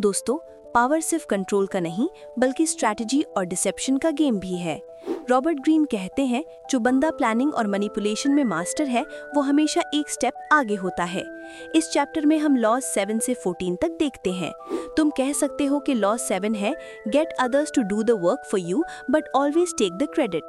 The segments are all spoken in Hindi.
दोस्तों पावर सिर्फ़ कंट्रोल का नहीं बल्कि स्ट्रैटेजी और डिसेप्शन का गेम भी है। रॉबर्ट ग्रीन कहते हैं, जो बंदा प्लानिंग और मनीपुलेशन में मास्टर है, वो हमेशा एक स्टेप आगे होता है। इस चैप्टर में हम लॉ सेवन से फोर्टीन तक देखते हैं। तुम कह सकते हो कि लॉ सेवन है, get others to do the work for you, but always take the credit.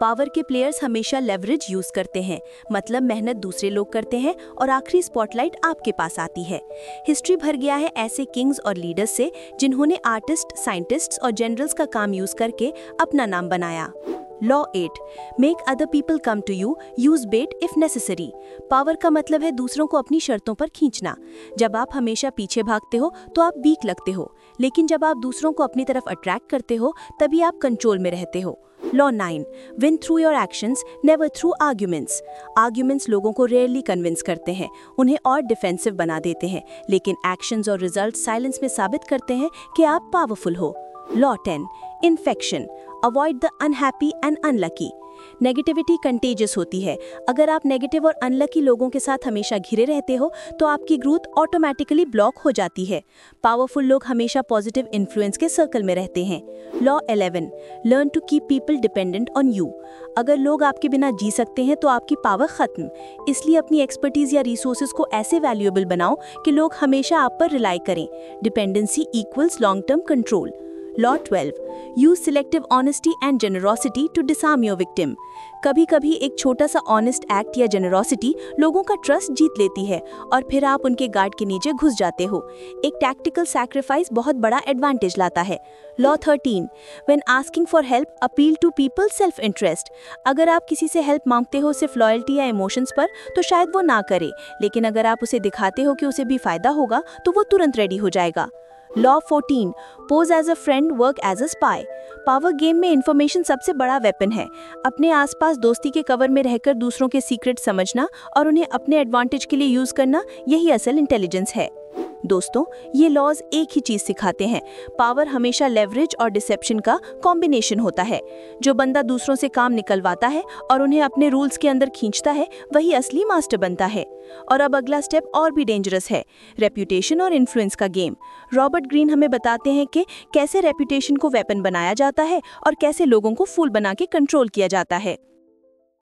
Power के प्लेयर्स हमेशा लेवरेज यूज़ करते हैं मतलब मेहनत दूसरे लोग करते हैं और आखिरी स्पॉटलाइट आपके पास आती है। हिस्ट्री भर गया है ऐसे किंग्स और लीडर्स से, जिन्होंने आर्टिस्ट, साइंटिस्ट्स और जनरल्स का काम यूज़ करके अपना नाम बनाया। Law eight make other people come to you use bait if necessary power का मतलब है दूसरों को अपनी शर्तों पर खींचना। जब आप हमेशा पीछे भागते हो तो आप वीक लगते हो। लेकिन जब आप दूसरों को अपनी तरफ़ अट्रैक्ट करते हो, तभी आप कंट्रोल में रहते हो। Law nine win through your actions never through arguments arguments लोगों को रेयरली कन्विंस करते हैं। उन्हें और डिफेंसिव बना देते हैं। लेकिन एक्शंस और रिज़ल्ट साइलेंस में साबित करते हैं कि आप पावरफुल हो। Law ten infection avoid the unhappy and unlucky negativity contagious होती है। अगर आप नेगेटिव और अनलकी लोगों के साथ हमेशा घिरे रहते हो तो आपकी ग्रोथ ऑटोमेटिकली ब्लॉक हो जाती है। पावरफुल लोग हमेशा पॉजिटिव इन्फ्लुएंस के सर्कल में रहते हैं। Law 11 learn to keep people dependent on you अगर लोग आपके बिना जी सकते हैं तो आपकी पावर खत्म। इसलिए अपनी एक्सपर्टीज या रिसोर्सेज को ऐसे वैल्यूएबल बनाओ कि लोग हमेशा आप पर रिलाई करें। Dependency equals long term control law 12 use selective honesty and generosity to disarm your victim कभी कभी एक छोटा सा ऑनेस्ट एक्ट या जेनरोसिटी लोगों का ट्रस्ट जीत लेती है और फिर आप उनके गार्ड के नीचे घुस जाते हो। एक टैक्टिकल सैक्रिफाइस बहुत बड़ा एडवांटेज लाता है। Law thirteen when asking for help appeal to people self interest अगर आप किसी से हेल्प मांगते हो सिर्फ़ लॉयल्टी या इमोशंस पर तो शायद वो ना करे। लेकिन अगर आप उसे दिखाते हो कि उसे भी फ़ायदा होगा तो वो तुरंत रेडी हो जाएगा। Law 14 pose as a friend work as a spy power game में इंफॉर्मेशन सबसे बड़ा वेपन है। अपने आसपास दोस्ती के कवर में रहकर दूसरों के सीक्रेट समझना और उन्हें अपने एडवांटेज के लिए यूज़ करना, यही असल इंटेलिजेंस है। दोस्तों, ये लॉज एक ही चीज़ सिखाते हैं। पावर हमेशा लेवरेज और डिसेप्शन का कॉम्बिनेशन होता है। जो बंदा दूसरों से काम निकलवाता है और उन्हें अपने रूल्स के अंदर खींचता है, वही असली मास्टर बनता है। और अब अगला स्टेप और भी डेंजरस है रेप्यूटेशन और इन्फ्लुएंस का गेम रॉबर्ट ग्रीन हमें बताते हैं कि कैसे रेप्यूटेशन को वेपन बनाया जाता है और कैसे लोगों को फूल बना के कंट्रोल किया जाता है।